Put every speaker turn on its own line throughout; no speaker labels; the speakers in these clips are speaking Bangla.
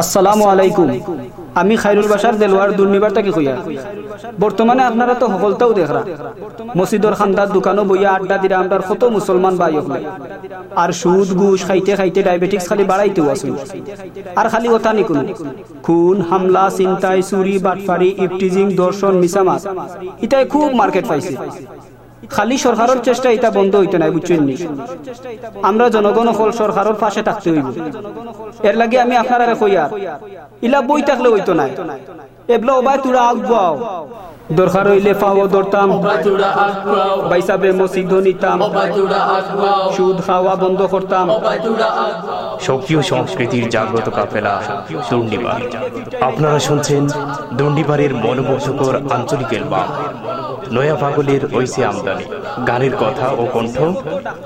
আসসালামু আলাইকুম। আমি খাইরুল বাসার দেলোয়ার দুর্নিবার তাকে কইয়া। বর্তমানে আপনারা তো হলতাও দেখরা মসজিদর খান্দার দোকানও বইয়া আড্ডা দিরা আমরা কত মুসলমান ভাই হলে আর সুদ, ঘুষ, খাইতে খাইতে ডায়াবেটিক্স খালি বাড়াইতেও আসুন আর খালি ওটা নি কোনো খুন, হামলা চিন্তাই চুরি, বাটফারি ইফটিজিং দর্শন মিসামাত ইটাই খুব মার্কেট পাইছে। খালি সরকারের চেষ্টা এটা বন্ধ হইতে নাই, বুঝছেন নি? আমরা জনগণ হল সরকারের পাশে থাকতে হইব। এর লাগে আমি আপনারা কইয়া, ইলা বই থাকলে হইতো নাই। এবলা ওবাই তুরা আগবাও দরকার হইলে পাও দরতাম বাইসাবে মসজিদ নিতাম। সুদ খাওয়া বন্ধ করতাম।
সক্রিয় সংস্কৃতির জাগ্রত কাফেলা দুর্নিবার। আপনারা শুনছেন দুর্নিবারের মনোমুগ্ধকর আঞ্চলিক এলবাম নয়া পাগলের ঐসি আমদানি গানের কথা ও কণ্ঠ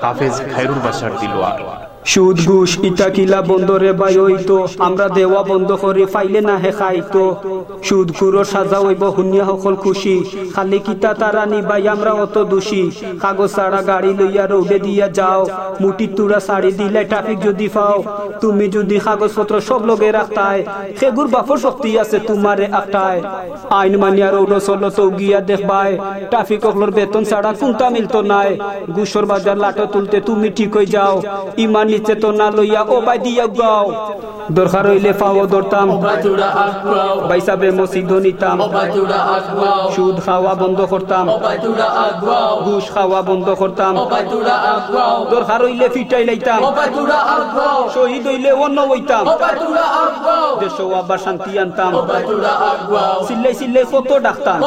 হাফেজ খায়রুল বাসার দিলওয়ার।
সুদ, ঘুষ, ইটা, কিলা বন্ধ রে বাই হইতো। আমরা দেওয়া বন্ধ করে, ফাইলে না হে খাইতো। সুদ খুরো সাজা হইব, হুনিয়া সকল খুশি। খালি কিতা তারা নিবাই, আমরা অত দোষী। কাগজ ছাড়া গাড়ি লইয়া রৌডে দিয়া যাও। মুটি তুরা শাড়ি দিলে ট্রাফিক যদি পাও। তুমি যদি কাগজপত্র সব লগে রাখতায় সেগুর বাফর শক্তি আছে তোমারে আটায় আইন মানিয়া রৌড চলো তো গিয়া দেখবাই। ট্রাফিক অকলোর বেতন ছাড়া কোনটা মিলতো নাই। গুসর বাজার লাটো তুলতে তুমি ঠিক হয়ে যাও। ইমান নিচে তো না লইয়া ও বাই দিয়া গাও। দরকার হইলে পাও ধরতাম। বাইসাবে মসজিদ নিতাম। সুদ খাওয়া বন্ধ করতাম। ঘুষ খাওয়া বন্ধ করতাম। দরকার হইলে ফিটাই লাইতাম। শহীদ হইলে অন্য হইতাম। দেশ আবার শান্তি আনতাম। সিল্লাই সিল্লাই কত ডাক্তার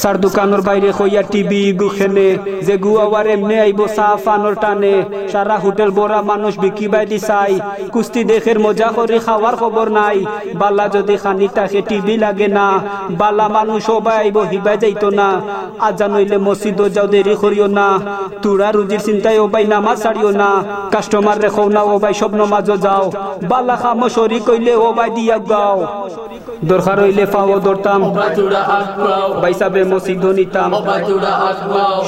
সার দোকানের বাইরে কইয়া টিভি গুখেনে যে গুয়াবার এমনি আইব চা ফানোর টানে সারা হোটেল বড়া মানুষ বিকি বাইদি চাই কুস্তি দেখের মজা করে খাওয়ার খবর নাই বালা যদি খানি তাকে টিভি লাগে না বালা মানুষ সবাই আইব হিবাই যাইতো না আজান হইলে মসজিদও যাও দেরি করিও না তুরা রুজির চিন্তায় ওবাই নামাজ ছাড়িও না কাস্টমার রেখো না ওবাই সব নমাজও যাও বালা খামো শরী কইলে ওবাই দিয়া গাও। দরকার হইলে পাও ধরতাম। বাইসাবে নিতাম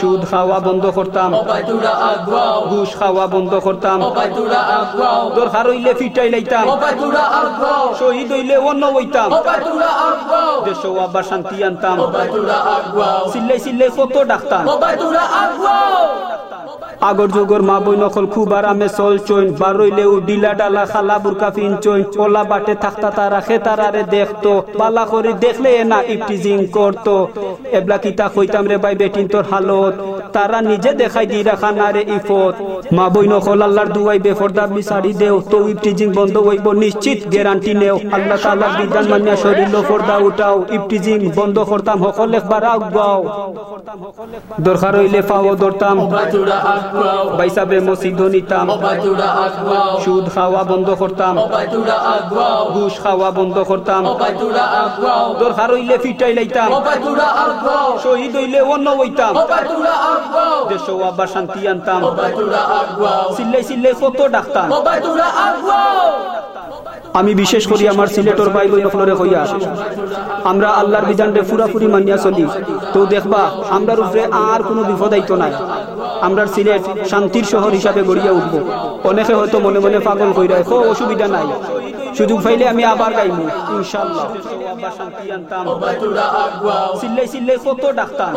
সুদ খাওয়া বন্ধ করতাম। ঘুষ খাওয়া বন্ধ করতাম। দরকার হইলে ফিটাই লাইতাম। শহীদ হইলে অন্য হইতাম। দেশ আবার শান্তি আনতাম। সিল্লাই সিল্লাই কত ডাক্তার আগর যুগর মা বই নকল খুব আরামে চল চইন বারইলে ও ডিলা ডালা খালা বুরকা ফিন চইন ওলা বাটে থাকতা তারা খে তারারে দেখতো, পালা করে দেখলে না ইপটিজিং করতো। এবলা কিতা কইতাম রে ভাই বেটিন তোর হালত, তারা নিজে দেখাই দি রাখা না রে ইফত। মা বই নকল আল্লাহর দুয়াই বেফরদা বিসারি দেও, তো ইপটিজিং বন্ধ হইব নিশ্চিত গ্যারান্টি নেও। আল্লাহ তাআলার বিধান মানিয়া শরীর ফর্দা উঠাও, ইপটিজিং বন্ধ করতাম সকল একবার গাও। দরকার হইলে পাও ধরতাম। নিতাম। সুদ খাওয়া বন্ধ করতাম। ঘুষ খাওয়া বন্ধ করতাম। ফিটাই লাইতাম। শহীদ হইলে অন্য হইতাম। দেশ আবার শান্তি আনতাম। কত ডাক্তার আমি বিশেষ করি আমার সিলেটর ভাই বই নকলরে হইয়া। আমরা আল্লাহর বিধানরে পুরাপুরি মানিয়া চলি। তো দেখবা, আমরার উপরে আর কোনো বিপদ আইতো নাই। আমরার সিলেট শান্তির শহর হিসাবে গড়িয়া উঠবো। অনেকে হয়তো মনে মনে পাগল হয়ে রাখো অসুবিধা নাই। সুযোগ পাইলে আমি আবার গাইব ইনশাল্লাহ সিল্লাই সিল্লাই কত ডাক্তার?